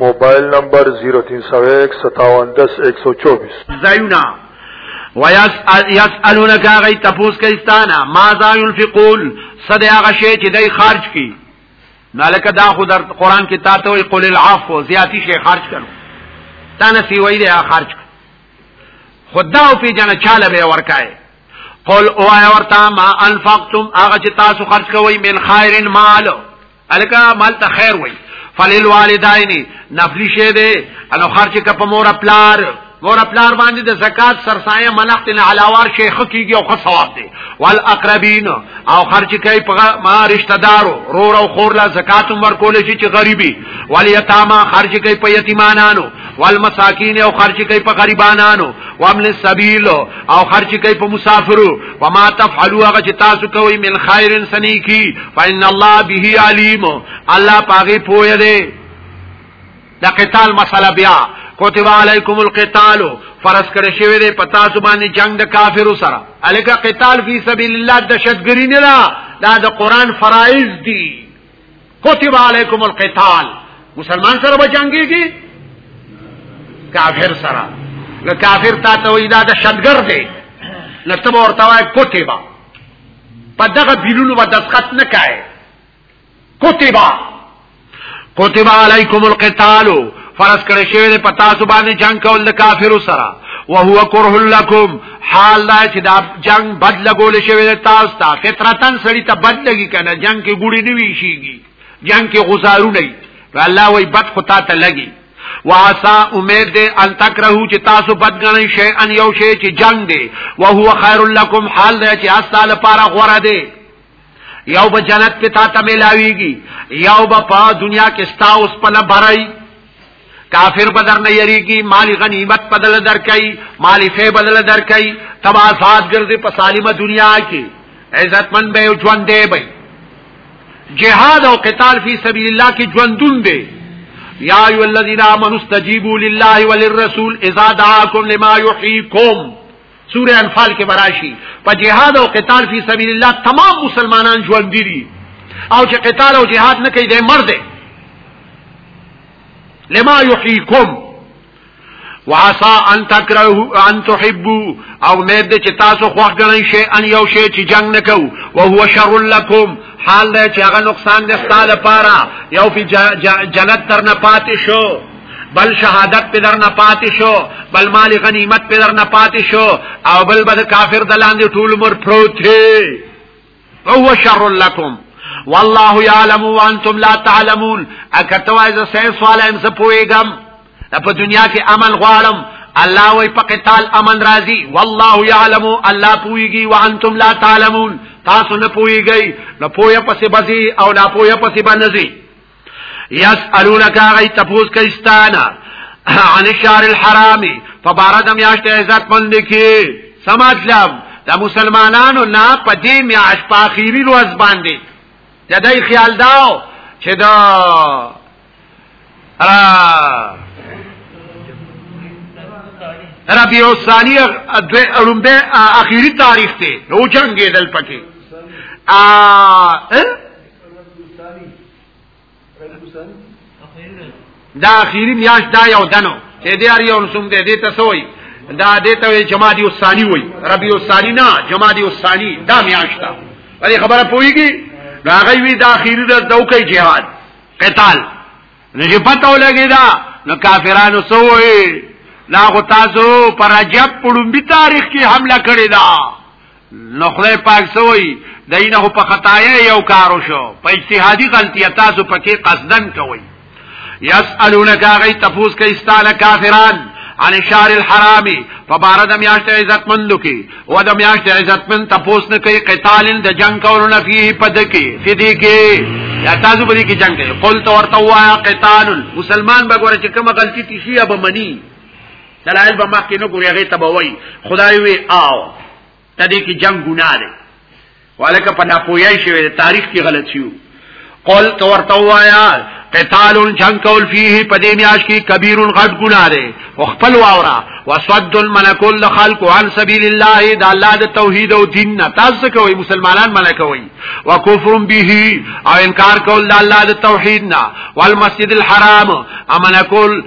موبایل نمبر 03015710124 زایونا ويسالونک غي تپوس کیستانا ما ذا ينفقون صد هغه شی چې دای خرج کی نالک دا خو در قران کې تا ته وی قل العفو زیاتی شی خرج کړو تا نه سی وی دی خرج خدا او پی جن چاله به ورکای قل او ورتا ما انفقتم هغه چې تاسو خرج کوی من خیر مال الکه مال ته خیر وای فلیل والداینی نفلی شه دی انو خرچ ک په مور پلار مور پلار باندې د زکات سرسایه ملخت نه علاوه شیخ کیږي او خو ثواب دی والاقربین او خرچ کوي په ما رشتہ دارو رور او خور لا زکات ور کول شي چې غریبي والیتاما خرچ کوي په یتیمانانو والمساکین او خرچ کوي په غریبانانو وامل السبیل او خرچ کوي په مسافرو وما تفعلوا هغه چې تاسو کوئ من خیر سنی کی فإن الله به علیم الله پاغي پوهه دی دا قتال مسله بیا کتب علیکم القتال فرض کړی شوی دی پتا سبحانه جنگ د کافرو سره الکه قتال فی سبیل الله دشتګری نه دا د قران فرایض دی کتب علیکم القتال مسلمان سره بچانګي کی کافر سره نو کافر تا ته وای دا د شدګر دی نو ته ورته وای کوتیبا په دغه بیلونو باندې دسخط نه کای کوتیبا کوتیبا علیکم القتال فرض کړی شوی په تاسو باندې جنگ کول د کافرو سره وهو کرہ لکم حال دا چې دا جنگ بد لګول شوی دی تاسو ته فطرتن سړی ته بد لګی کنه جنگ کې ګوړي نه وی شيږي جنگ کې غزارو نه الله وای بد خطا ته لګي واسا امید دے ان تکرهو چې تاسو بدګنئ شی ان یو شی چې جنگ دی وهو خیر لکم حال دی چې اساله لپاره غوړه دی یو به جنت په تا ته ملاویږي یو به په دنیا کې ستا اوس په لبرای کافر بدر نه یریږي مالی غنیمت بدل درکای مالی فی بدل درکای تبا آزاد ګرځي په سالمه دنیا کې عزتمن به ژوند دی به جهاد او قتال فی سبیل الله کې ژوندون دی یا ایو الذین آمنوا استجیبوا لله وللرسول اذا دعاکم لما یحییکم سوره انفال کې براشي په جهاد او قتال فی سبیل الله تمام مسلمانان ژوند دي او چې قتال او جهاد نه کوي د مرده لما یحییکم وعسى ان تكرهوا ان تحبوا او مید چې تاسو خوښ غنئ شي ان یو شی چې جنگ نکو او هو شر لكم حال چې هغه نقصان دې ستاله پاره یو په جنت تر نه پاتې شو بل شهادت په درنه پاتې شو بل مال غنیمت په درنه پاتې شو او بل بد کافر دلاندې ټول مر پروت هو شر لكم والله يعلم وانتم لا تعلمون اکتوا اذا سه سوال هم څه پويګم په دنیا کې عمل غواړم الله وي په قتال امن راضي والله يعلم الله پويږي وانتم لا تعلمون تاسو نه پويږئ نه پويه پسې بزي او نه پويه پسې بنزي یسالونک غی تپوس کیستانا عن الشهر الحرام فبارد میاشت عزت مند کی سمطلب د مسلمانانو نه په دې میاشت په اخیری ورځ باندې د دې خیال داو چې دا ربیع الثانی دوی اړمبه اخیری تاریخ ته نو جنگې دل پکې ا دا اخیری میاش دا یو دنو چې دې اړ یو رسوم دې دې ته سوې دا دې ته جمادی الثانی وای ربی الثانی نه جمادی الثانی دا میاش دا ولې خبره پويږي دا غي وی دا اخیری د دوکې جهاد قتال نه پته ولګی دا نو کافرانو سوې لا غو تاسو پر عجب پړم به تاریخ کې حمله کړی دا نو خدای پاک سوئی دینه په خطایا یو کارو شو په اجتهادي غلطی تاسو پکې قصدن کوي یسالونک غی تفوس کې استاله کافران عن شهر الحرام فبارد میاشت عزت مندو کی و د میاشت عزت مند تفوس نه کوي قتال د جنگ کولو نه فيه پد کی فدی کی یا تاسو په دې کې جنگ کوي قل تو ورته وایا قتال مسلمان بګور چې کومه غلطی تشیه به منی دلایل به مخکې نه ګوري هغه ته به وای خدای وی آو تدې کې جنگ ګناه دی والکه په ناپوهی شوی تاریخ کې غلط شو قول تو ورته وایا قتال جنگ کول فيه پدې میاش کې کبیر غټ ګناه دی او خپل واورا وسد الملکل خلق عن سبيل الله دا الله د توحید او دین نه تاسو کوي مسلمانان ملکوي وکفر به او انکار کول د الله د توحید نه والمسجد الحرام امنکل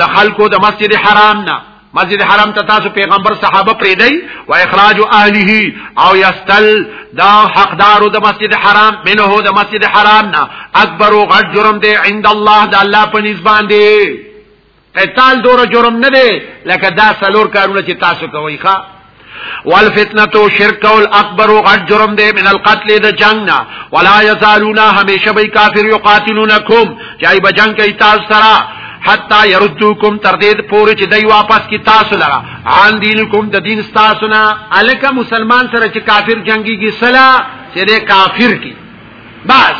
د خلکو د مسجد حرام نه مسجد حرام ته تاسو پیغمبر صحابه پریدي و اخراج اهله او یستل دا حقدارو د مسجد حرام منه د مسجد حرام نه اکبر او غټ جرم دی عند الله د الله په نسبان دی قتال دور جرم نه دی لکه دا سلور کارونه چې تاسو کوي ښا والفتنه شرک او الاکبر غټ جرم دی من القتل د جنگ نه ولا یزالون همیشه به کافر یقاتلونکم جای به جنگ کوي تاسو سره حتا يردوکم تر دې پورې چې دوی واپس کی تاسو لره عن دینکم د دین تاسو نه الکه مسلمان سره چې کافر جنگيږي سلا چې کافر کی بس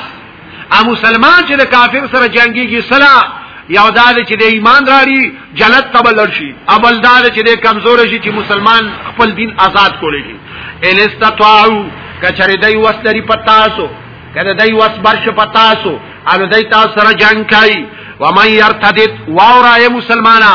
ا مسلمان چې د کافر سره جنگيږي سلا یو دا چې د ایمان راړي جنت ته بلل شي اول دا چې د کمزور شي چې مسلمان خپل دین آزاد کولې شي ان استطاعو کچری دای وسلري پتاسو کله دای وس برش پتاسو ان دای تاسو سره جنگ کوي و من يرتد واورای مسلمانا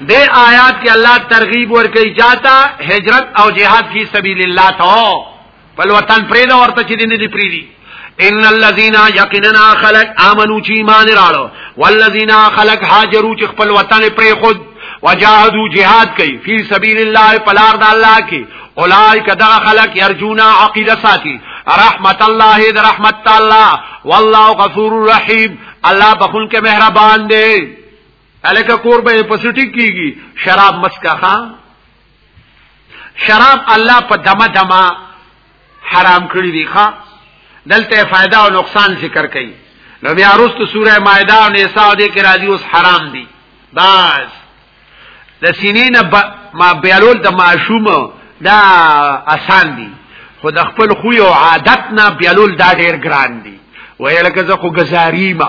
دې آیات کې الله ترغیب ورکړي چاته هجرت او جهاد فی سبیل الله ته په وطن پرې دا ورته چې دې نه دی پری دي ان الذين يقيننا خلق امنوا چې ایمان راړو والذین خلق هاجروا چې خپل وطن پرې خود وجاهدوا جهاد کوي فی سبیل الله پلار د الله کې اولائک دا خلق يرجونا عقیده ساتي رحمت الله در رحمت الله والله غفور رحیم الله بخون کې مهربان دی الکه کور به پسټی کیږي شراب مسکخه شراب الله په دمه دمه حرام کړی دی ښا دلته فائدہ او نقصان ذکر کړي نو بیا رست سوره مائده او نساء دې کې راځي اوس حرام دي بس د سینې نه ما بیالول د معشوم دا آسان دي خو د خپل خو او عادت نه بیالول دا ډیر ګران دي ویل که زه خو گزاری ما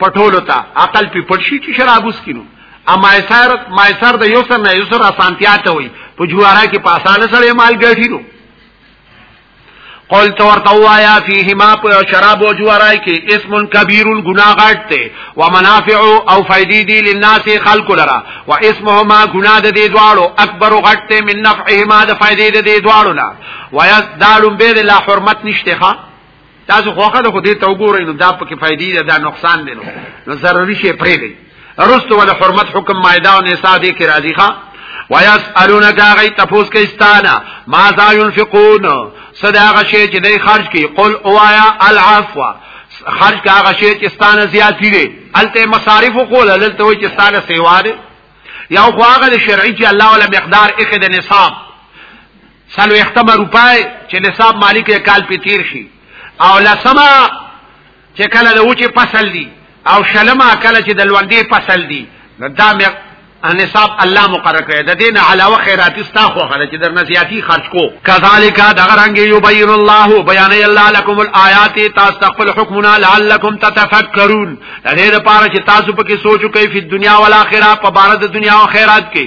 پټولو ته عقل په پټ شي چې شراب وسکینو اما ایثار ما ایثار د یو سر نه یو سر اسانتیا ته وي په جوارا کې په اسانه سره مال ګټي نو قول تو ورته وایا فیهما په شراب او جوارای کې اسم کبیر الگناہ غټ ته و منافع او فائدې دي للناس خلق لرا و اسمهما گناہ د دې دواړو اکبر غټ ته من نفعهما د فائدې د دې دواړو نه و یذالم به لا حرمت نشته تاسو خوخه د خدای ته وګورئ نو دا پکې فائدې ده دا نقصان دی نو نو ضروري شي پرې دی رست ول حرمت حکم مائده او نساء دې کې راضي ښا ويسالونك غي تفوس کې استانا ما ذا ينفقون صدا غشي چې دې خرج کې قل اوایا العفو خرج کا غشي چې استانه زیات دي الته مصارف قول الته وي چې استانه سیوا دي یا خو هغه شرعي چې الله ولا مقدار اخد نصاب سلوختم روپای چې نصاب مالی کې کال په تیر شي او لسما چې کله د وچه فصل دي او شلما کله چې د لوندې فصل دي نو دا نصاب الله مقرر کړی د دین علاوه خیراتی ستا خو خره چې درنه زیاتی خرج کو کذالک دا غرنګ یبین الله بیان الله لكم الایات تاسو تقبل حکمنا لعلکم تتفکرون دې لپاره چې تاسو په کې سوچو کوي په دنیا او آخرت په بار د دنیا او آخرت کې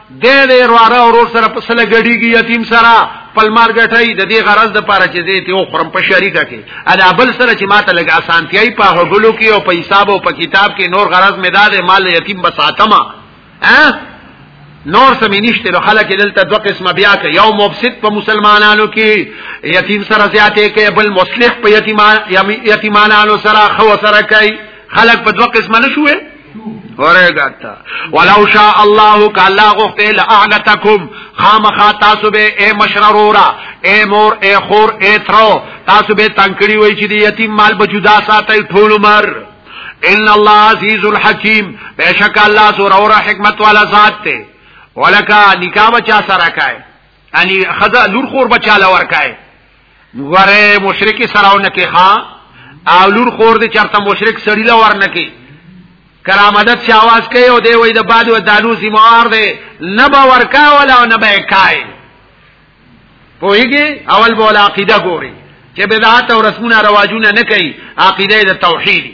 دې دې ورواره اورور سره په سره غړيږي یتیم سره پلمار غټای د دې غرض د پاره چې دې ته خورم په شریکه کې ادا بل سره چې ماته لګ اسانتیای په غلو کې او په حساب او په کتاب کې نور غرض مې داد مال یتیم بساتما ها نور سمې نشته له خلک دلته دوه قسمه بیا کې یو مفسد په مسلمانانو کې یتیم سره زیاتې کې بل مصلح په یتیمان یتیمانانو سره خو سره کوي خلک په دوه قسمه نشوي ورګت ولو شاء الله کلا غفته لاعنتکم خامخا تاسو به اے مشرورا اے مور اے خور اے ترو تاسو به تنکړی وای چې یتیم مال بچودا ساتي ټول عمر ان الله عزیز الحکیم بشک الله سور اور حکمت والا ذات ته ولکا نکاح چا سره کای یعنی خزا لور خور بچاله ورکای غره مشرکی سراونه کې ها او لور خور دې چرته مشرک سړی لا ورنه کې کرامدت چې आवाज کوي او دی وای د باد و دالو سیموار دی نه به ورکا ولا نه به کای پوهیږي اول بولا عقیده ګوري چې بدعات او رسمونه رواجونه نه کوي عقیده د توحید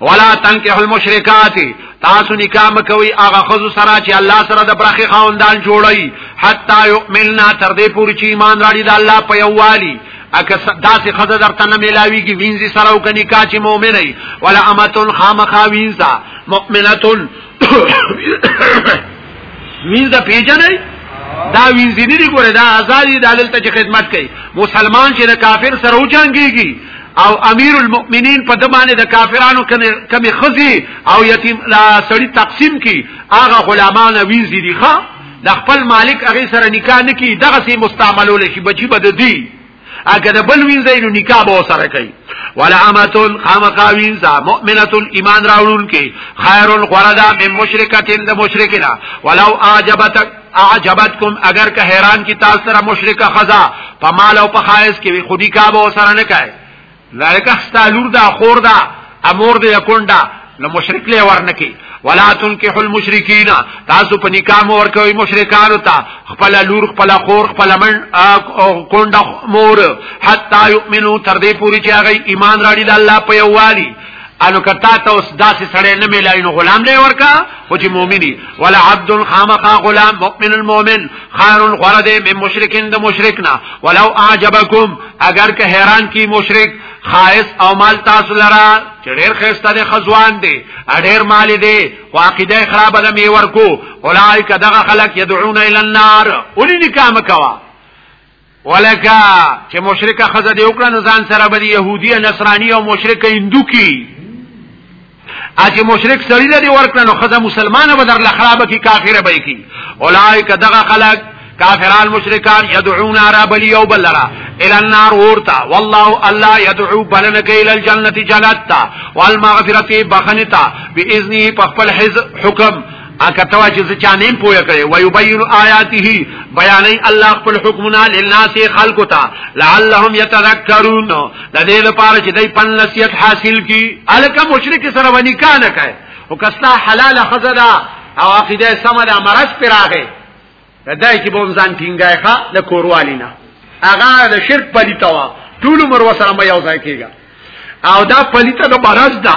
ولا تنكحوا المشركات تاسو نکاح مکوي هغه خزو سره چې الله سره د برخي خاوندان جوړي حتا يؤمننا تر دې پوري چې ایمان راړي د الله په یووالي اکه داسې خزه درته نه ملاويږي وینځي سره او کني کا چې مؤمن وي ولا امتون خامخا وینځه مؤمنتون وینځه پیژنې دا وینځي نه دي ګوره دا آزادي د دلته چې خدمت کوي مسلمان چې د کافر سره وچانګيږي او امیر المؤمنین په دمانه د کافرانو کمی خزي او یتیم سړی تقسیم کی هغه غلامان ویزی دي ښا د خپل مالک هغه سره نکاح نکي دغه سي مستعملول شي بچي بد دي اګه د بل وینځي نو نکاح به سره کوي ولا امتون خامقا وینځا مؤمنتون ایمان راوړون کې خیر القردا من مشرکتین د مشرکنا ولو اعجبتک اعجبتکم اگر که حیران کی تاسو سره مشرک خزا په مال او په خایس کې خودی کعبه وسره نه کوي لایک استالور دا خور دا امور دی کونډه نو مشرک له ورنکی ولا تنکحوا المشرکین تاسو په نکاح مور کوي مشرکانو ته خپل لور خپل خور خپل من کونډه مور حتا یؤمنو تر دې پوری چې هغه ایمان راړي د الله په یووالي الو کتا ته اوس داسې سړی نه ملای نو غلام لې ورکا خو چې مؤمني ولا عبد خامخا غلام مؤمن المؤمن خير غرد من مشرکین د مشرکنا ولو اعجبکم اگر که حیران کی مشرک خائص او مال تاسو لرا چې ډېر خسته دي خزوان دي ډېر مال دي واقعده خراب ده می ورکو اولایک دغه خلق يدعون الى النار اولي نکام کوا ولکه چې مشرکه خزه دی وکړه نو ځان سره به يهودي نصراني او مشرک هندو کی اجه مشرک سړی لري ورکړه نو خزه مسلمانه به در لخرابه کی کافر به کی اولایک دغه خلق کافران مشرکان يدعون عرب اليوم بلرا الى النار ورتا والله الله يدعو بلنك الى الجنه جنتا والمغفرة بخنتا باذنه بخبل حز حكم اکه توا چې ځ چا نیم پوهه کړي و یبین آیاته بیانې الله خپل حکمنا للناس خلق تا لعلهم یتذکرون د دې لپاره چې دای پن نصیحت حاصل کی الکه مشرک سره ونی کانه کوي او کستا حلال خزدا او عقیده سم ده مرز پراغه دای چې بوم ځان ټینګای ښا د کوروالینا هغه د شرک پلیتوا ټول عمر وسره مې یو ځای کېږي او دا پلیته د مرز ده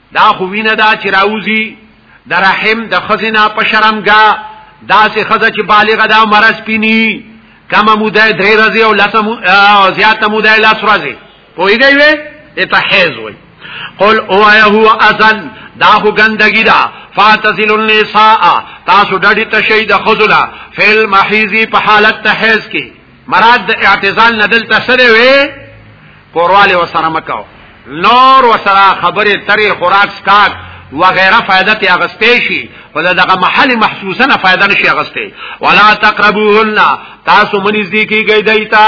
دا خو وینه دا چې راوځي د رحم د خزینا په شرمګا دا سه خزه چې بالغه دا مرز پینی کم موده درې ورځې او لسم زیاته موده لس ورځې پوهیږئ وې ته حیز وای قل او هو اذن دا خو ګندګی دا فاتزل النساء تاسو ډډی تشید خذلا فل محیزی په حالت تحیز کې مراد د اعتزال نه دلته سره وي کورواله وسره مکاو نور وسره خبره تری خوراک سکاک وغیره فائدہ تی اغسته شي او دغه محل محسوسه نه فائدہ نشي اغسته ولا تقربوهن تاسو منځ دی کیږي دایتا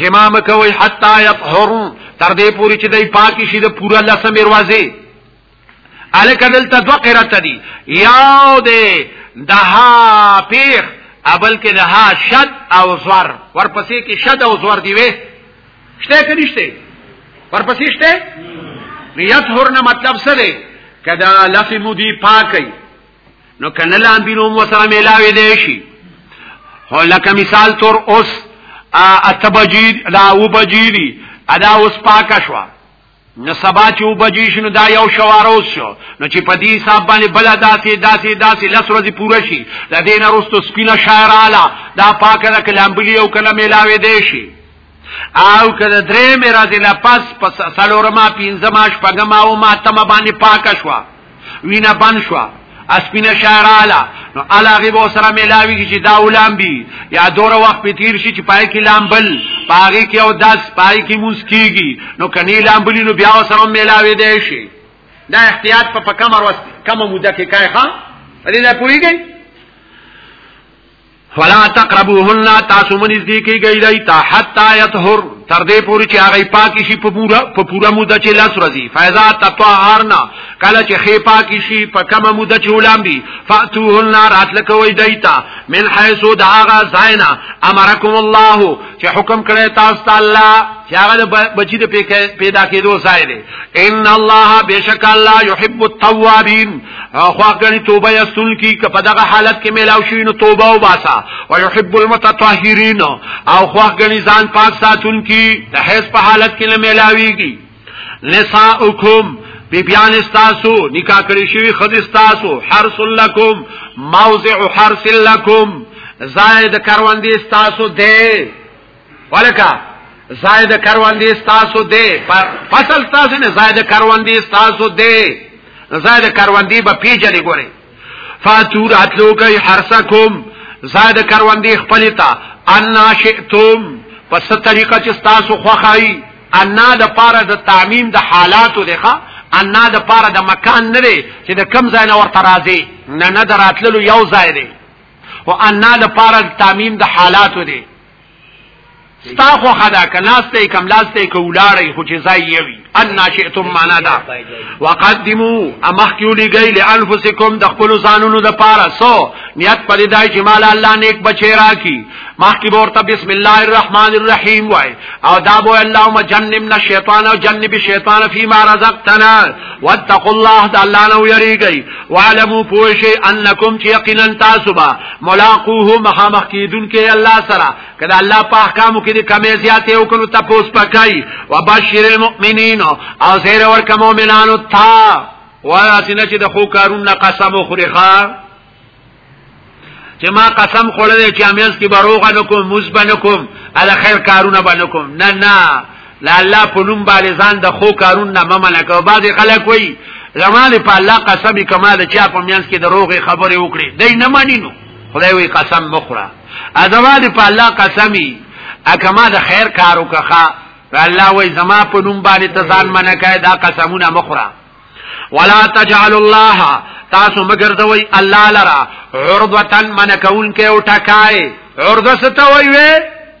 جما مکوي حتا يطهر تر دې پوری چې دای پاکي شي د پورا لسم دروازه الک دلته دو قرات دي یاو دې دها پیخ ابل کې دها شد او زور ورپسې کې شد او زور دی وې شته کې نشته ورپسې شته ریات هورنه مطلب څه دی کدا لفظ مودي پاکي نو کنه لاندې نوم وسره ملاوي دی شي هو لکه مثال تور اوس اتبجید لا وبجیری ادا اوس پاک شوا نو سبا چې وبجې شنو دا یو شواروز شو نو چې په دې حساب باندې بل داسې داسې داسې لس ورځې پوره شي د دې نه وروسته سپینه شاعر اعلی دا پاکه ده کلام بلی او کله میلاوې دی شي او کله درې مې راځي لا پس پس سلورما پینځما شپږما او ما تم باندې پاکه شوه وینا بن شو اسپینه شهراله نو علاغه به سره ملاوي چې دا ولام بي یا دور وخت په تیر شي چې پای کې لامبل پاغي کې او داس پای کې موس کیږي نو کني لامبلی نو بیا سره ملاوي دی شي دا احتیاط په کمر وس کم موده کې کای ښا دې لا پوریږي فلا تقربوهن تاسو منځ دی کې گئی دی تا حتا یطهر تر دې پوري چې هغه پاکي شي په پورا په پورا موده چې لاس راځي فیضا تطهرنا کله چې خې پاکي شي په کومه موده چې ولام دي فاتوهن راتلکوي دیتا من حيث داغا زینا امرکم الله چې حکم کړی تاسو ته الله چې هغه بچی د پیدا کېدو ځای دی ان الله بشک الله يحب التوابین خوا غني توبه یستون کی که په دغه حالت کې میلاو شي نو توبه او باسا او يحب المتطهرين او خوا غني ځان پاک ساتون کی د حیض په حالت کې نه میلاویږي نساءکم بی بیان استاسو نکاح کړی شوی خد استاسو حرس لکم موضع حرس لکم زائد کروندی استاسو ده ولکه زائد کروان دی تاسو دی فصل تاسو نه زائد کروان دی تاسو دی زائد کروان دی به پیجلې ګوري فاتور اتلو کوي حرسکم زائد کروان دی خپل تا ان شئتم پس طریقه چې تاسو خوخای ان د پاره د تعمیم د حالاتو لخوا ان د پاره د مکان نه دی چې د کم ځای نه ورته راځي نه نه دراتلو یو ځای دی او ان د پاره تعمیم د حالاتو دی ستا خو خدا کناسته کم لاسته کولاړی خو چې ځای یوي ان ناشئتم معنا دا وقدمو امخ کیولې گئی لانفسکم د خپل ځانونو د پاره سو نیت پدې دای چې مال الله نیک بچی راکی مخ کی ورته بسم الله الرحمن الرحیم وای او دا بو اللهم جنبنا الشیطان او جنب الشیطان فيما رزقتنا واتقوا الله تعالی نو یریږي وعلموا پوشی انکم یقینا تاسو ملاقوه مخامخ کیدون کې الله سره کله الله په احکامو کې د کمی زیاتې او کلو تپوس پکای وبشر المؤمنین او زیر ورک مؤمنانو تا واسنه چې د خو کارون قسم خوري خار چې ما قسم خوړل چې امیز کې بروغه نکوم مزبنکم ال خیر کارونه بنکوم نه نه لا الله په نوم باندې ځان د خو کارون نه ممنه کو بعضی خلک وای زمانه په الله قسم کمال چا په میانس کې دروغه خبره وکړي دای نه مانی نو خدای وی قسم مخره ازواج په الله قسمی اکما د خیر کارو کخه الله وی زما په نوم باندې تزان منه کای دا قسمونه مخره ولا تجعل الله تاسو مگر دوی الله لرا عرضتن من کون کې او ټکای عرضه ستوي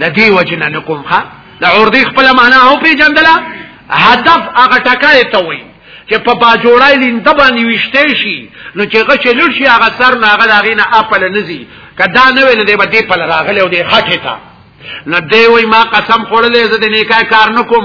د دې وجنه نقوم ښا د اوردی خپل معنا او پیجندلا هدف هغه ټکای ته وي چې په باجوړای لیند باندې وشته شي نو چې غچ لړ شي هغه سر نه هغه داغې نه خپل نزي کدا نه ویل دی به دې په راغله او دې خټه تا نه دی وای ما قسم خورلې زه دې نیکه کار نکوم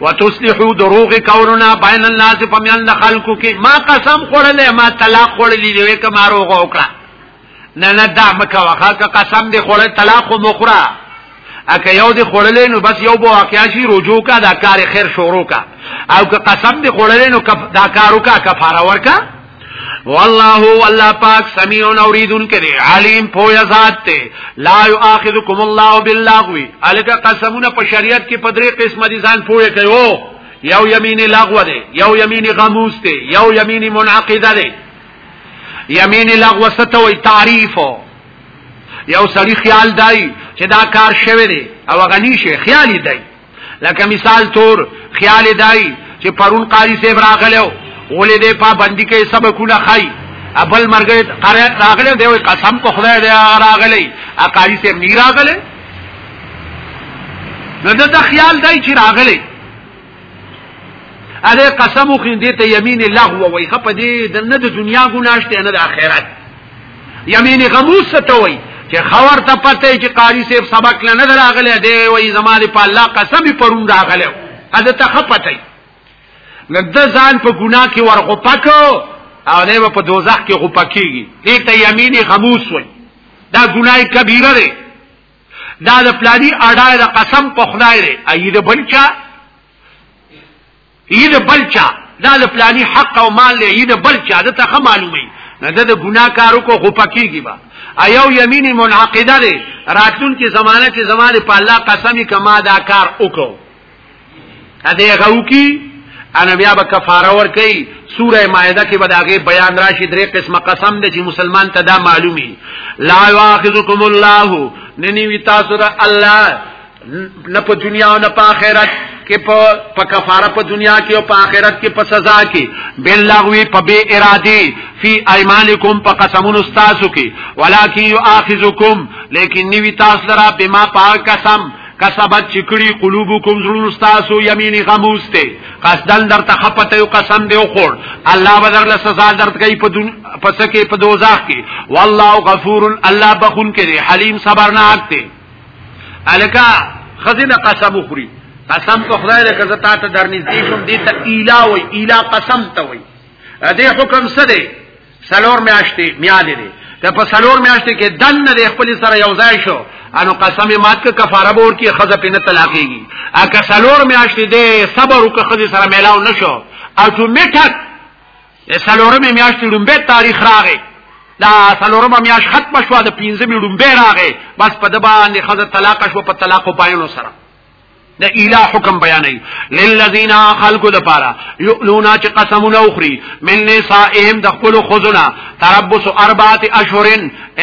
وتصلحو دروغ کولنا بین الناس فمیان خلقو کې ما قسم خورلې ما طلاق خورلې دی که ما روغ وکړه نه نه دا مکه واخا که قسم دی خورل طلاق خو مخره اکه یو دی خورلې نو بس یو بو واقعیا شي رجوع کا دا کار خیر شروع کا او که قسم دی خورلې نو دا کارو کا کفاره ورکا والله والله پاک سميع اوریدون کړي علیم پویا ذات ته لا یاخذکم الله باللغو الګه قسمونه په شریعت کې په درې قسمه دي ځان پویا کوي یو یمین لغو ده یو یمین غموس ده یو یمین منعقده ده یمین لغو ستوي تعریف یو سړی خیال دای چې دا کار شوی دی او غنی شي خیالي دی لکه مثال تور خیال دای چې پرون قاری صاحب راغلو ولې دې پابندي کې سبقونه خای ابل مرګ قاری راغلو دی وي قسم په خدای دی راغلی ا قاری صاحب نی راغلی نو دا خیال دای چې راغلی اره قسم خو دې ته یمین لغو وای خپ دې د نه د دنیا ګناشته نه د آخرت یمین غموس څه ته وایي چې خبر ته پته چې قاری صاحب سبق نه نه راغلی دی وایي زما دې په الله قسم یې پرون راغلی اده ته ښه پته یې نو د ځان په ګناه کې ورغوپه کو او دی به په دوزخ کې غوپه کېږي دې ته یمین غموس وایي دا ګناه کبیره دی دا د پلانی اډای د قسم په خدای دی ایده بلچا یی د بل چا دا د پلانی حق او مال یی د بل چا د ته معلومه نه ده د ګناه کارو کو خو پکېږي با ایو یمین منعقده ده راتلون کې زمانه کې زمانه په الله قسمی کما دا کار وکړو ا دې غو کی انا بیا به کفاره ور کوي سوره مائده کې به داغه بیان راشي درې قسمه قسم دي چې مسلمان ته دا معلومي لا واخذکم الله ننی وی تاسو را الله نه په دنیا او نه په آخرت کې په په کفاره په دنیا کې او په آخرت کې په سزا کې بل لغوي په بے ارادي فی ایمانکم په قسمونو تاسو کې ولکن یؤاخذکم لیکن نیوی تاسو لرا بما پاک قسم کسبت چکړي قلوبکم زړونو تاسو یمینی غموس ته قصدن در ته خپته یو قسم دی خور الله بدر له سزا درت کوي په دن پس کې په دوزاخ کې والله غفور الله بخون کې حلیم صبرناک دی الکا خزینه قسم خوري قسم په خدای له کزه تا ته درنږدې شم دې ته الا وای الا قسم ته وای دې حکم څه دی سلور میاشتې میادې دی ته په سلور میاشتې کې دن نه خپل سره یو ځای شو انو قسم مات ک کفاره بور کې خزه په نه طلاقېږي اګه سلور میاشتې دې صبر وک خزه سره میلاو نشو اتوماتیک د سلورمې میاشتې ډومبه تاریخ راغې دا سلورمه میاشت ختم شو د پنځمې ډومبه راغې بس په د باندې خزه طلاق شو په طلاق پایلو سره د اله حکم بیانې للذین خلقوا لپاره یؤلونا چې قسمونه اخري من نسائهم د خپل خزونه تربص اربعه اشهر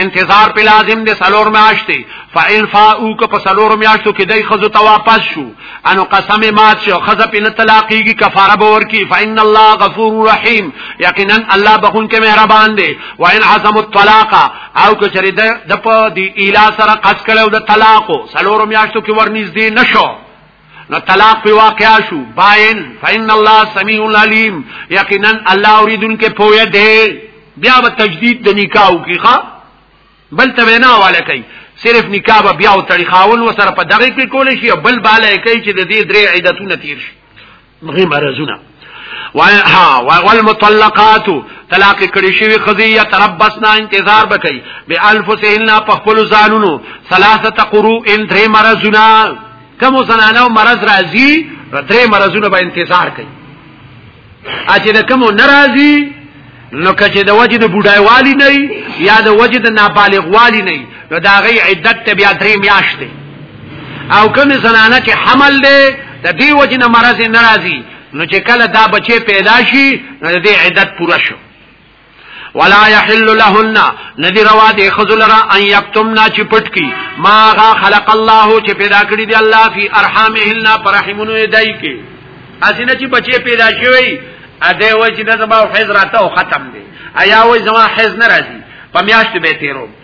انتظار په لازم دي سلور میاشتې فإن فاؤک په سلور میاشتو کې دای خزو ته واپس شو انو قسم مات شو خزه په طلاقيږي کفاره باور کی فإن الله غفور رحيم یقینا الله بخون کې مهربان دی وان عزم الطلاق او کچری د په دی اله سره قص کړو د طلاق سلورم یاشتو کې ورنږدې نشو نو طلاق په واقع شو باین فإن الله سميع عليم یقینا الله اوریدونکو پوهه دی بیا به تجدید د نکاح کیخه بل ته نه واله کوي صرف نکاح به بیا او تړي خاون وسره په دغه کې کول شي بل بالا کوي چې د دې درې عیدتونه تیر شي مغي مرزونه وای ها والمطلقات طلاق کړي شوی خزیه تربصنا انتظار بکي به الفسهن په خپل ځانونو ثلاثه قرو ان درې مرزونه کوم زنانه مرز راځي درې مرزونه به انتظار کوي اچې د کوم ناراضي نو کچې د وجه د بډایوالي نه یا د وجه د نابالغوالي نه نو دا غي عدت ته بیا درې میاشتې او کوم زنانه چې حمل ده د دې وجه نه مرض ناراضي نو چې کله دا بچي پیدا شي نو د دې عدت پوره شو ولا يحل لهن ندی روا دی خذلرا ان یکتمنا چې پټ کی ما غا خلق الله چې پیدا کړی دی الله فی ارحامهن پر رحمونو دای کی اسینه چې بچی پیدا شوی اده وای چې دا زما حیز راته او ختم دی ایا وای زما حیز نه راځي په میاشت به تیرو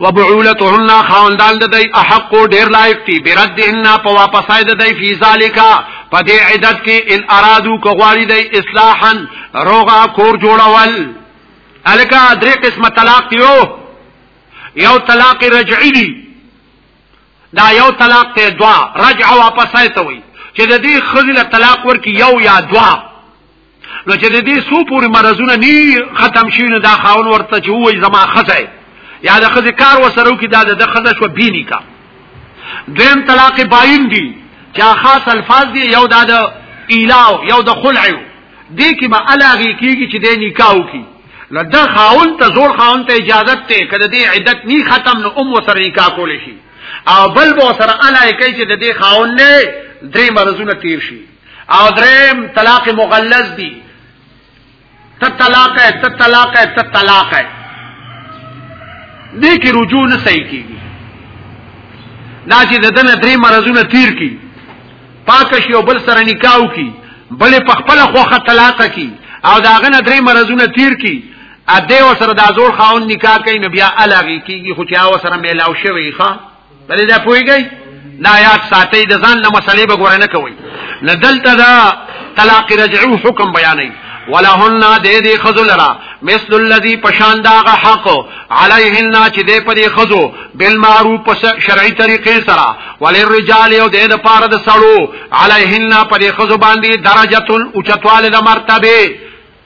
وبعولتهن خاوندان د دی احق ډیر لایق دي بردهن په واپسای د دی فی ذالکا په دې عدت کې ان ارادو کغواړي دی اصلاحا روغا کور جوړول الکه درې قسمه طلاق دیو یو طلاق رجعی دی دا یو طلاق ته دوا رجع واپسای ته وي چې د دې خزله طلاق ورکی یو یا دوا نو چې د دې سو پورې مرزونه ني ختم شي نو دا خاون ورته چې وای زما خزه یا د خزه کار وسرو کې دا د خزه شو بینی کا دیم طلاق باین دي چې خاص الفاظ دي یو دا د ایلاو یو د خلع دي کې ما الاغي کیږي چې د نکاح کی لدا خاون ته زور خاون ته اجازه ته کړه دې عدت ني ختم نو ام وسر نکاح کول شي او بل به سره الاغي کوي چې د دې خاون نه درې مرزونه تیر شي او دریم طلاق مغلظ دی ته طلاق ہے ته طلاق ہے ته طلاق ہے دې کې رجوع نه صحیح کیږي دا چې د دنه درې مرزونه تیر کی پاک شي او بل سره نکاح کی بل په خپل خوخه طلاق کی او دا غنه درې مرزونه تیر کی ا دې وسره د ازور خاون نکاح کوي نو بیا الګي کیږي خو چې او سره میلاو شوی ښا بلې دا پوهیږئ دا یاد ساتئ د ځان له مسلې به ګوره نه کوئ نه دلته دا طلاق رجعو حکم بیانوي ولهن د دې خزل را مثل الذي پشان داغه حق عليهن چې دې پرې خزو بالمعروف په شرعي طریقې سره وللرجال او دې د پاره د سړو عليهن پرې خزو باندې درجه اوچتواله د مرتبه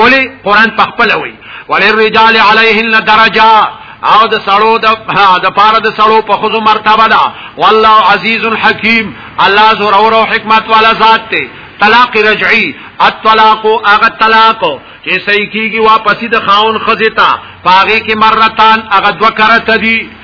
اولی قران په خپل وی وللرجال علیهن درجه او د سړو د د پاره د سړو په خزو مرتبه ده والله عزیز حکیم الله زور او حکمت والا ذات ته طلاق رجعی الطلاق اغه طلاق چې صحیح کیږي واپسی د خاون خزیتا پاغه کې مرتان اغه دوکرت دي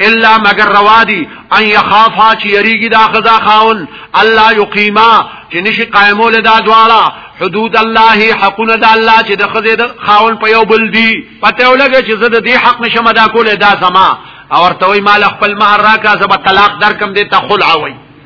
الا مگر روا دي ان يخافا چې یریږي دا خزا خاون الله یقیما چې نشي قائمول دا دواړه حدود الله حقونه د الله چې د خزې د خاون په یو بل دي پته ولګي چې زه د دې حق نشم ادا کولای دا زما او ورته وي مال خپل مہر راکا زب طلاق درکم دې ته خلع وي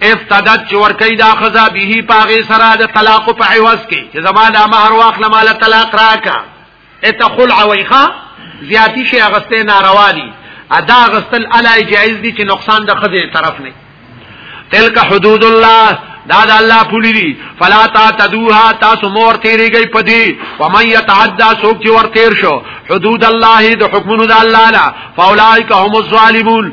افتدت چې ورکی دا خزا به پاغه سره د طلاق په عوض کې چې زما د مہر واخله مال طلاق راکا اته خلع ویخه زیاتی شي اغسته ناروا دي ادا غسل الای جایز دي چې نقصان د خزه طرف نه تلک حدود الله دا د الله پولی دي فلا تا تدوها تاسو مور تیریږي پدی ومن يتعدى سوق چې ور تیر شو حدود الله د حکمونو د الله لا فاولائک هم الظالمون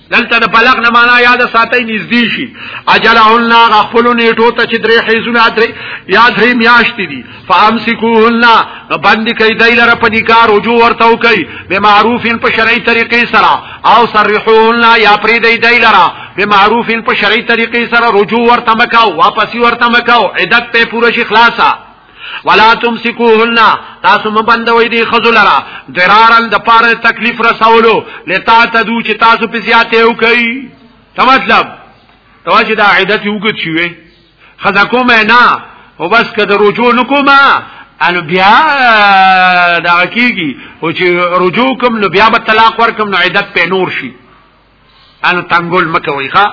دلته د بلغ نه معنا یاد ساتي نږدې شي اجلهن غفل نیټو ته چې درې حیزونه درې یا درې میاشتې دي فامسکوهن باندې کوي دای لره په نکاح رجوع ورته کوي به معروفین په شرعي طریقې سره او صرحوهن یا پرې دای دای لره به معروفین په شرعي طریقې سره رجوع ورته مکاو واپسی ورته مکاو عدت په پوره شي خلاصه ولا تمسكوهن تاسو مبندوي دي خذلرا درارن د پاره تکلیف رسولو لتا تدو چې تاسو په زیاته یو کوي ته مطلب تواجه دا عیدت یو ګت شوی خذا کومه نه او بس کده رجوع نکوما انو بیا دا کیږي او چې رجوع کوم نو بیا به طلاق ورکم نو عیدت په نور شي انو تنگول مکوي ښا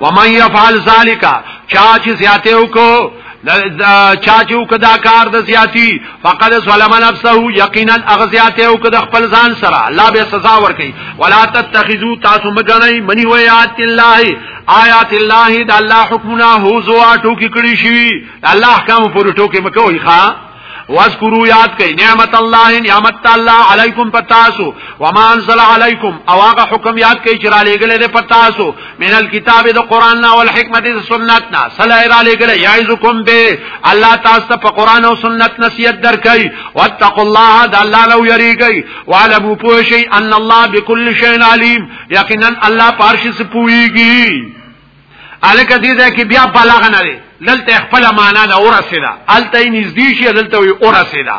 ومن يفعل ذلك چا چې زیاته وکړو چا چې وکړه دا کار د زیاتی فقد ظلم نفسه یقینا اغزیاته او د خپل ځان سره الله به سزا ورکړي ولا تتخذوا تاسو مګنئ منی و یات الله آیات الله د الله حکمنا هو زو اټو کې کړی شي الله احکام پر ټوکې مکوې ښا واذکروا یاد کئ نعمت الله نعمت الله علیکم پتاسو وما انزل علیکم او هغه حکم یاد کئ چې را لېګل دې پتاسو من الكتاب د قران او الحکمت د سنت نا صلی را لېګل یعزکم به الله تاسو ته په قران او سنت نصیحت درکئ واتقوا الله د الله لو یریږئ وعلموا پوشی ان الله بكل شیء علیم یقینا الله پارش سپویږي الکه دې ځای کې بیا بلاغه نه دی دلته خپل معنا دا ورسېدا الته یې نږدې شي دلته یې ورسېدا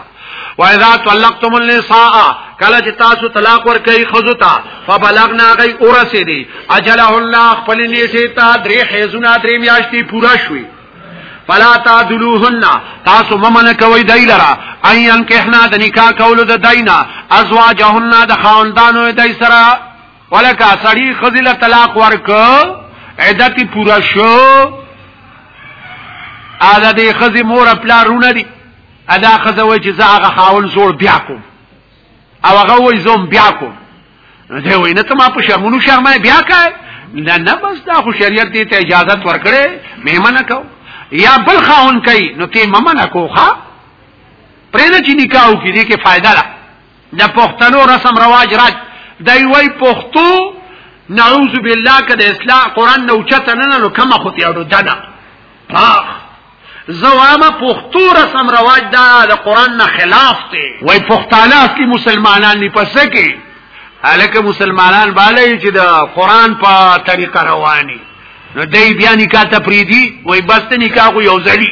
واذا طلقتم النساء کله چې تاسو طلاق ورکړي خزو ته فبلغنا غي ورسېدي اجله الله خپل نیټه ته درې حیزونه درې میاشتې پورا شوي فلا تعذلوهن تاسو ممن کوي دای لرا ايان کهنا د نکاح کولو د داینا ازواجهن د خاوندانو دای سره ولکه سړی خزل طلاق ورک عدت پورا شو اده دې خزي مور خپل رونه دي ادا خزه وای چې زه هغه خاون زور بیا کوم او هغه وای زوم بیا کوم زه وای نه ته ما په شرمونو شرمای بیا کای نه نه بس دا خو شریعت دې ته اجازه ورکړې مېمنه کو یا بل خاون کوي نو ته ممنه کوخه پرې نه چې نکاح وکړي کې فائدہ ده د پښتنو رسم رواج راج دای وای پښتو نعوذ بالله کده اسلام قران نو چته نه نو کما خو تیارو دنا پاخ زوامه پښتو رسم رواج دا د قران نه خلاف دی وای پښتانه اصلي مسلمانان نه پسه کې الکه مسلمانان بالا چې د قران په طریقه رواني نو دای بیا نکاح ته پریدي وای بس نکاح یو ځلی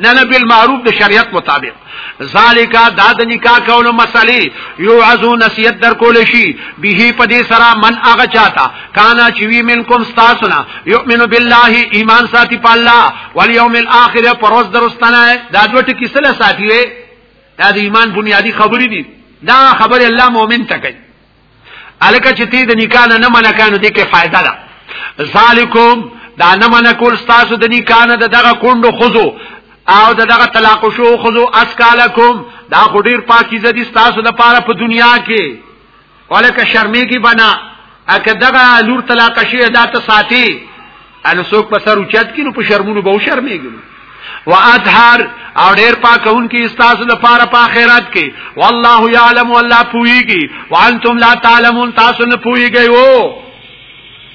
نه نه بالمعروف د شریعت مطابق ذالیکا دا د نکاح کولو مسلې یو عزو نصیحت در کول شي به په دې سره من هغه چاته کانا چې وی منکم استاسنا یؤمن بالله ایمان ساتي په الله والیوم الاخر پروز درستنه دا دوه ټکی سره ساتي وي دا د ایمان بنیادی خبرې دي دا خبر الله مؤمن ته کوي الکه چې تی د نکاح نه منع کانو دي کې فائدہ ده ذالکم دا نه منع کول تاسو د نکاح نه دغه کندو خزو او دغه طلاق شو خزو اسکالکم دا خډیر پاکیزه دي تاسو د پاره په دنیا کې ولکه شرمېږي بنا اکه دغه لور طلاق شي دا ته ساتي ان څوک په سر اوچت کینو په شرمونو به شرمېږي واطهر او ډیر پاکون کی استاس د پاره په آخرت کې والله یعلم والله پویږي وانتم لا تعلمون تاسو نه پویږئ وو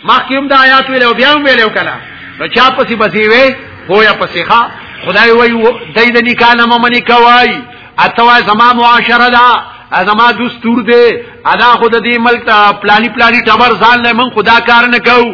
مخکیم د آیات ویل او بیا ویل کله نو چا پسې بسی وي هویا پسې ښا خدای وای دای د نکاح نه ممنې کوي اتوا زما معاشره ده ازما دستور دی ادا خود دې ملک پلانی پلانی ټبر ځان له من خدا کار نه کوو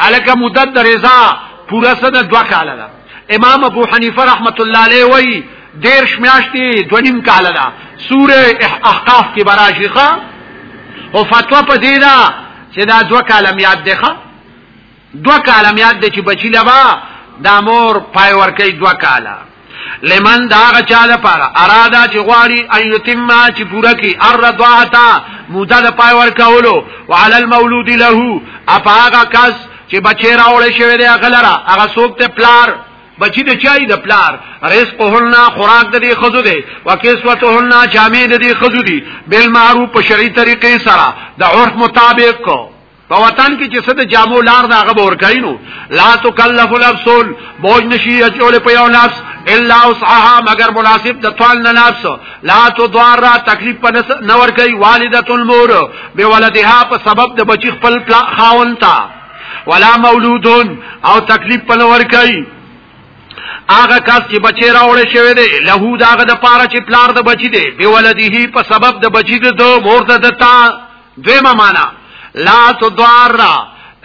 الکه مدد رضا پورا سنه دوا کاله ده امام ابو حنیفه رحمت الله علیه وی دیر شمیاشتی دونیم کاله ده سوره احقاف کې براشي ښا او فتوا په دې ده چې دا دوا کاله میاد ده ښا دوا کاله میاد ده چې بچی لبا دا مور پای ورکې دوا کاله لمن دا غچا د پاره اراده چې غواړي ان یتم چې پوره کی الرضاعتا موده د پای ور کولو وعلى المولود له اپاغه کس چې بچی راوړې شوی دی غلرا هغه څوک ته پلار بچی د چای د پلار رزق هلنا خوراک د دې خزو دی وکیسوت هلنا جامع د دې خزو دی بل معروف په شرعي طریقې سره د عرف مطابق په وطن کې چې صد جامو لار دا هغه ورکای نو لا تکلف نفس بوج نشي اچول په یو نفس الا وسعها مگر مناسب د توان نه نفس لا تو دوار تکلیف په نه ورکای والدۃ المور به ولدها په سبب د بچی خپل خاون تا ولا مولودون او تکلیف په نه ورکای هغه کس چې بچی راوړی شوی دی له دا هغه د پاره چې پلار د بچی دی به ولدی په سبب د بچی د مور د دتا دویمه معنا لا تضار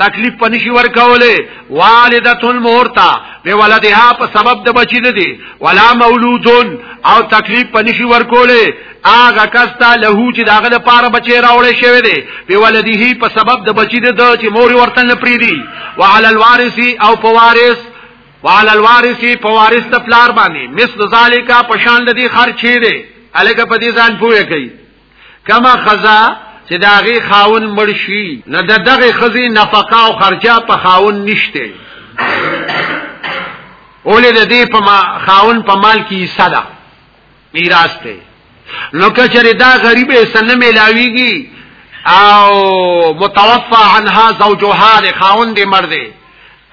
تکلیف پنشي ورکوله والدتون مورتا به ولدها په سبب د بچی نه دی ولا مولودون او تکلیف پنشي ورکوله اغه کستا له چې داغه د پاره بچی راوړې شوی دی به ولدیه په سبب د بچی نه د چې مور ورته نه پریدي وعلى الوارث او په وارث وعلى الوارث په وارث د پلار باندې مثل ذالک په شان د دې خرچې دی الګ په دې ځان پوهه کوي کما خزا چې داغي خاون مرشي نه د دغه خزي نفقه او خرچه په خاون نشته اولې د دې په خاون په مال کې حصہ ده میراث ته نو کچره دا غریب سن ملاویږي او متوفى عنها زوجها د خاون دې مړ دی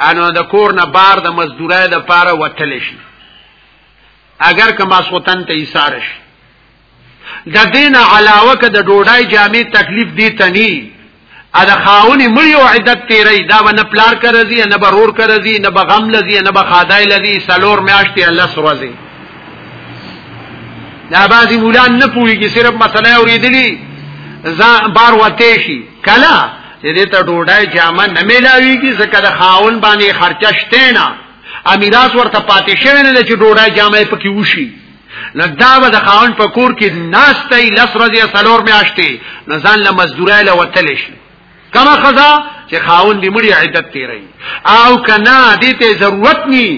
انو د کور نه بار د مزدورای د پاره وتل شي اگر که ماسوتن ته ایثار شي د دین علاوه که د ډوډۍ جامې تکلیف دی تنی ا د خاونی مړی او عدت تیری دا به نه پلار کرزی نه به رور کرزی نه به غم لزی نه به خادای لزی سلور میاشتې الله سروزی دا بعضی مولان نه پوهیږي صرف مسله اوریدلی ځان بار وته شي کلا دې ته ډوډۍ جامه نه ملاویږي ځکه د خاون باندې خرچه شته نه امیراس ورته پاتې شوی نه چې ډوډۍ جامه پکې وشي نو دا به د خاون په کور کې ناشته لس ورځې سلور میاشتې نو ځان له مزدورای له وتل شي کما خزا چې خاون دې مړي عدت تیری او کنا دې ته ضرورت ني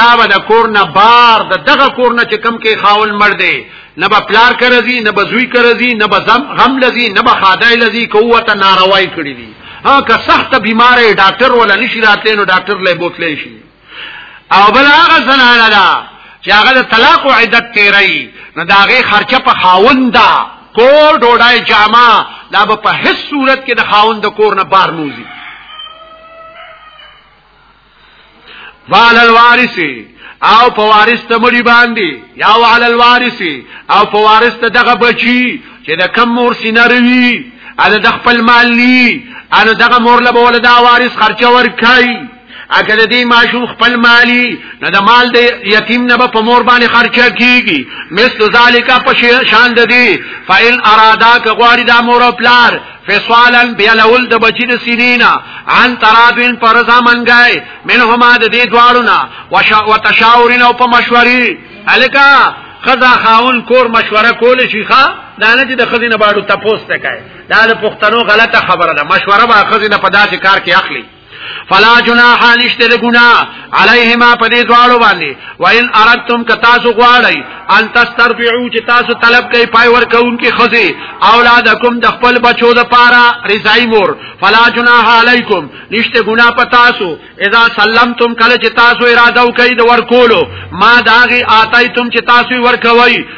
دا به د کور نه بار د دغه کور نه چې کم کې خاون مړ دی نه به پلار کرزي نه به زوی کرزي نه به غم لذي نه به خادای لذي قوت ناروای کړی دي ها که سخت بیمار ډاکټر ولا نشي راتلې نو ډاکټر له بوتلې شي او بل هغه زنانه ده چې هغه د طلاق او عدت تیری نو دا هغه خرچه په خاوند ده کور ډوډۍ جامه دا به په هیڅ صورت کې د خاوند کور نه بار نوځي والل وارثي او په وارث ته مړي باندې یا وعلى الوارث او په وارث ته دغه بچي چې د کم مور سينروي اده د خپل مالی اده دغه مور له بوله دا وارث خرچه ور کوي اګه د دې ماشوم خپل مالی نه د مال د یتیم نه په مور باندې خرچه کیږي مثل ذالک په شان د دې فإن ارادا ک غواړي د مور او پلار فسوالا بیلول د بچی د سینینا عن ترابین پر زمن گئے منهما د دې دوارو نه وتشاورین او په مشوري الکا خزا خاون کور مشوره کول شي ښا دا نه چې د خزینه باړو تپوس تکای دا د پښتنو غلطه خبره ده مشوره به خزینه په داسې کار کې اخلي فلا جناح نشته د ګنا علیهما په دې دواړو باندې وان اردتم ک تاسو غواړی ان تستربعو چې تاسو طلب کوي پای ورکون کې خزي اولادکم د خپل بچو د پاره رضای مور فلا جناح علیکم نشته ګنا په تاسو اذا سلمتم کله چې تاسو اراده وکړي د ورکولو ما داغي آتایتم چې تاسو ورکوي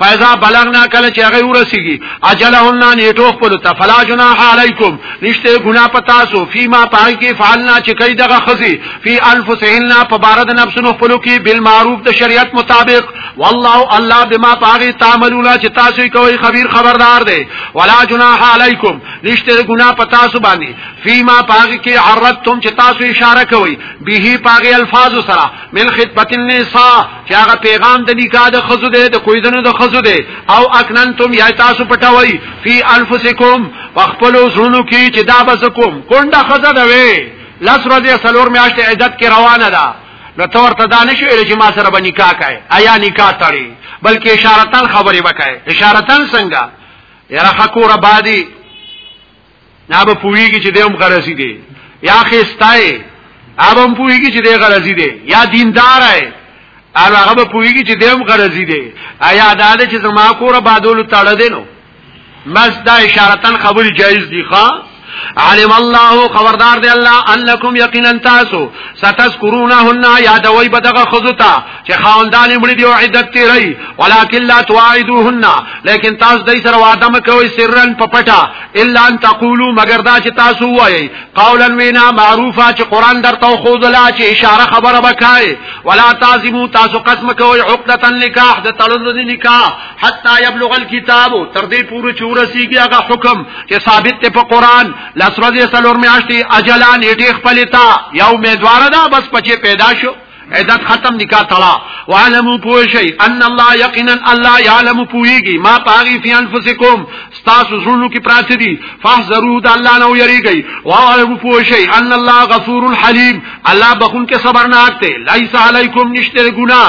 فاذا بلغنا کله چې هغه ورسیږي اجلهن نیټو خپل ته فلا جناح علیکم نشته ګنا پتا سو فيما پای کې فعلنا چې کای دغه خزي فی انفسهن په بارد نفسونو خپل کې بالمعروف د شریعت مطابق والله الله بما پاغي تعملون چې تاسو کوي خبير خبردار دی ولا جناح علیکم نشته ګنا پتا سو باندې فيما پای کې عرضتم چې تاسو اشاره کوي به پاغي الفاظ سره من خطبت النساء چې هغه پیغام د نکاح د خزو دی د کویدنو د خزو دی او اکننتم یا تاسو پټوي فی انفسکم واخپلو زړونو کې چې دا بزکم کونډه خزه ده وی لس ورځې سلور میاشتې عدت کې روانه ده نو تور ته دانش ویل چې ما سره به نکاح کوي آیا نکاح تړي بلکې اشارتن خبرې وکړي اشارتن څنګه یره خکور بادي نه به پوهیږي چې دوی هم غرضی دي یا خستای هغه هم پوهیږي چې دوی غرضی دي یا دیندار دی هغه به پوهیږي چې دوی هم غرضی دي آیا دا چې زما کور بادول تړه دي نو بس دا اشارتن خبري جایز دي ښا علم الله خبردار دی الله انکم یقینا تاسو ستذکرونهن یادوی بدغه خذتا چې خاوندان مړي دی او عدت تیری ولکن لا تواعدوهن لیکن تاسو دای سره وعده مکوئ سرن په پټه الا ان تقولوا مگر دا چې تاسو وایي قولا وینا معروفه چې قران درته خو دلا چې اشاره خبره وکای ولا تعزمو تاسو قسم کوئ عقده النکاح د تړلو د نکاح حتا یبلغ الكتاب تر دې پورې چې ورسیږي هغه حکم چې ثابت ته په قران لسرځه سلور میاشتې اجلان یې ټیخ پلیتا یو امیدوار ده بس پچې پیدا شو عدت ختم نکاح تړا وعلمو پوشی ان الله یقینا الله یعلم پویږي ما پاغي فی انفسکم تاسو زړونو کې پراته دي فاحذروا د الله نو یریږي وعلمو پوشی ان الله غفور حلیم الله بخون کې صبرناک دی لیس علیکم نشته ګنا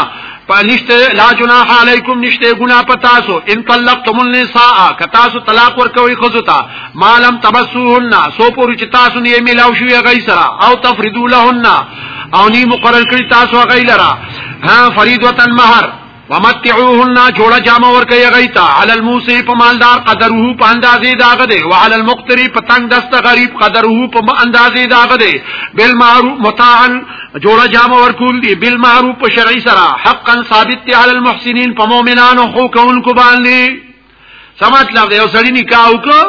پنشته لا جناح علیکم نشته ګنا پتاسو ان طلقتم النساء کتاسو طلاق ورکوي خزوتا مالم تبسوهن سو پوری چې تاسو نه ملاو شوی غي سره او تفریدو لهن او نی مقرر کړی تاسو هغه لرا ها فریضه المهر ومتعوهن جوړه جامه ورکي غیتا علی الموسی په مالدار قدره په اندازې داغه دی وعلى المقتر په تنگ دست غریب قدره په اندازې داغه دی بالمعروف متاعا جوړه جامه ورکول دی بالمعروف په شرعي سره حقا ثابت دی علی المحسنین په مؤمنانو حقوق انکو باندې څه مطلب دی یو سړی نکاح وکړو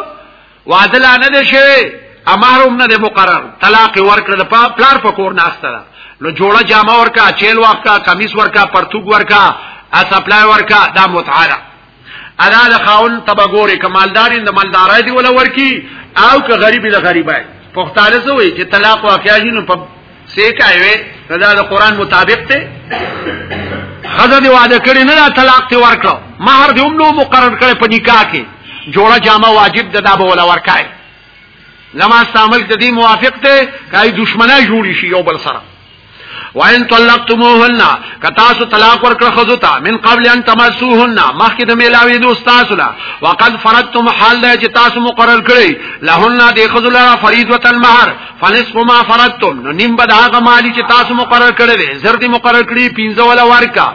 وعده لا نه دی شوی امرهم نه دی مقرر طلاق ورکړه د پلار په کور نه اخته نو جوړه جامه ورکا چیل ورکا قمیص ورکا پرتوګ ورکا اسپلای ورکا دا متعاله ادا د خاون تبګوري کمالداري د مالدارای دی ولا ورکی او که غریبي د غریبای پښتانه زوی چې طلاق واقعا جنو په څه کوي دا د قران مطابق ته خزه دی وعده کړی نه طلاق ته ورکړو مہر دی هم نو مقرر کړی په نکاح کې جوړه جامه واجب ده دا به ولا ورکای لما استعمل د دې موافق ته کای دشمنه جوړ شي یو بل سره وان طلقتموهن کتاسو طلاق ورکړه خزو ته من قبل ان تمسوهن مخکې د میلاوی دوستاسو لا وقد فرضتم حال چې تاسو مقرر کړی لهن د خزو لپاره فريضه المهر فنصف ما فرضتم نو نیم بد هغه مالی چې تاسو مقرر کړی دی زر دې مقرر کړی پنځه ولا ورکا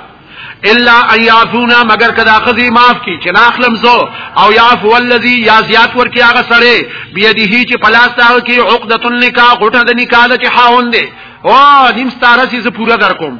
الا ایافونا مگر کدا خزی معاف کی چې ناخلم زو او یعفو الذی یا زیات ورکی هغه سره بيدیه چې پلاس تا کی عقدۃ النکاح غټه د نکاح چې حاوند دی او نیم ستاره سي زه پورا در کوم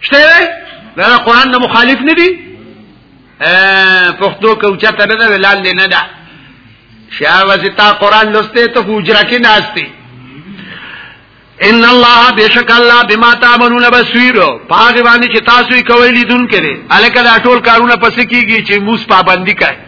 شته دا قران نه مخالف نه دي پښتو کوچته نه ده ولال نه ده شاه وزتا قران لسته ته حجره کې ناشته ان الله بشک الله بما تعملون بصير پاګ باندې چې تاسو یې کوي لیدون کړي الکه دا ټول کارونه پس کیږي چې موس پابندي کوي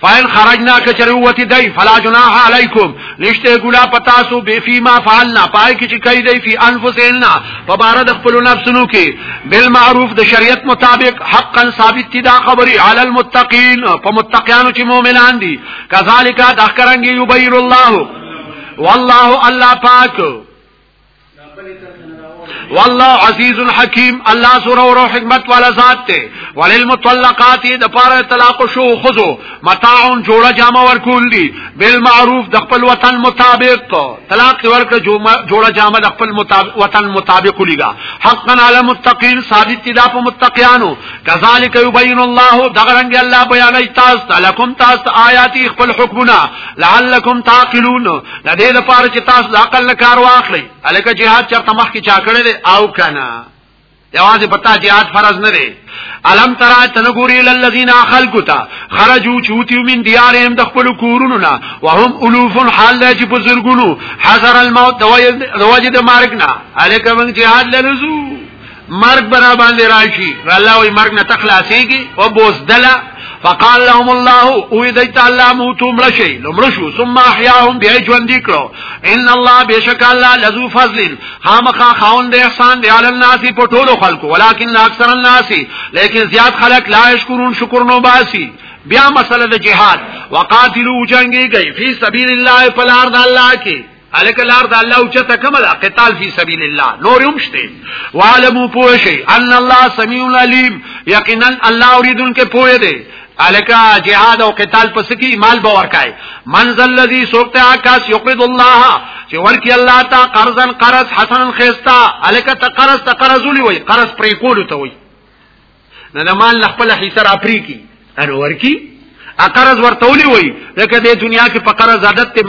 فاین خرجنا کچره وتی دی فلا جناح علیکم نشته ګنا پتا سو به فی ما فعلنا پای کی چې کوي دی فی انفسنا په بار د خپل نفسونو کې بالمعروف د شریعت مطابق حقا ثابت دا خبري علی المتقین په متقینو چې مؤمنان دي کذالک دا کرانګي یبیر الله والله الله پاک والله عزیز حکیم الله سره او حکمت والا ذات ته وللمطلقات د پاره طلاق شو خذو متاع جوړه جامه ورکول دي بالمعروف د خپل وطن مطابق طلاق ورکړه جوړه جامه د خپل وطن مطابق لګا حقا علی المتقین ثابت دي په متقیانو کذالک یبین الله دغرنګ الله بیانای تاسو لکم تاسو آیاتی خپل حکمنا لعلکم تعقلون د دې لپاره چې تاسو د عقل کار واخلئ الکه جهاد چرته مخ کې چا کړی او کنه یوازې پتا جهاد فرض نه دی الم ترا تنګوري للذین خلقتا خرجوا چوتیو من دیارهم د خپل کورونو نه وهم الوف حال چې په زرګونو حذر الموت دواجه د مارګ نه الکه من جهاد لنزو مرګ برا باندې راشي الله وي مرګ نه تخلاصيږي او بوزدلا فقال لهم الله او دې تعالی موت عمر شي لمر شو ثم احياهم به ژوند کړو ان الله بشک الله لذو فضل خامخا خاون دې احسان دې عالم ناسي په ټولو خلکو ولكن اکثر الناس لیکن زیات خلک لا شکرون شکر نو باسي بیا مسله د جهاد وقاتلو جنگي گئی فی سبیل الله پلار د الله کې الک لار د الله او چته کومه ده قتال فی سبیل الله نور هم شته وعلمو پوشی ان الله سمیع علیم یقینا الله اوریدون کې پوهه دی الکا جهاد او قتال پس کی مال باور کای منزل الذی سوقت عکاس یقرض الله چې ورکی الله تا قرضا قرض حسنا خيستا الکا ته قرض ته قرض ولي وي قرض پرې کول ته وي نه نه مال خپل حصہ را پرې کی ان ورکی اقرض ورته ولي وي لکه د دنیا کې په قرض عادت ته